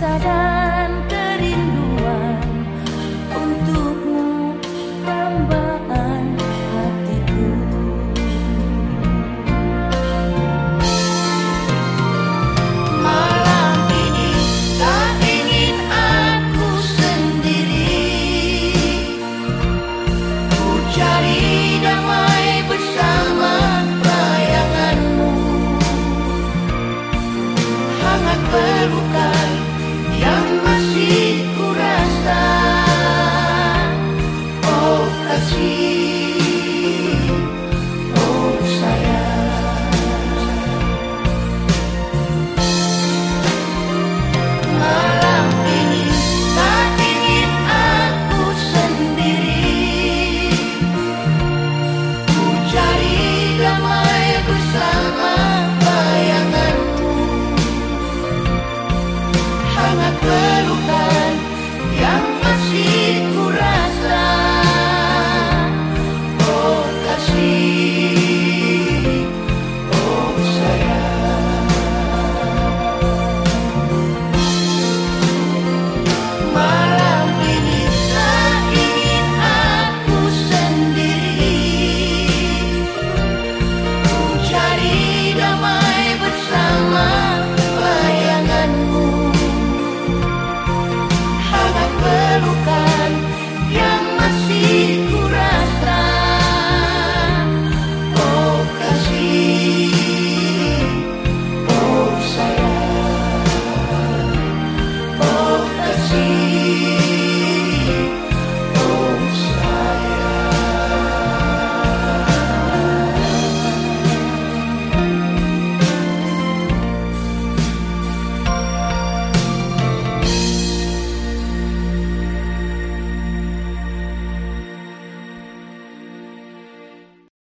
da da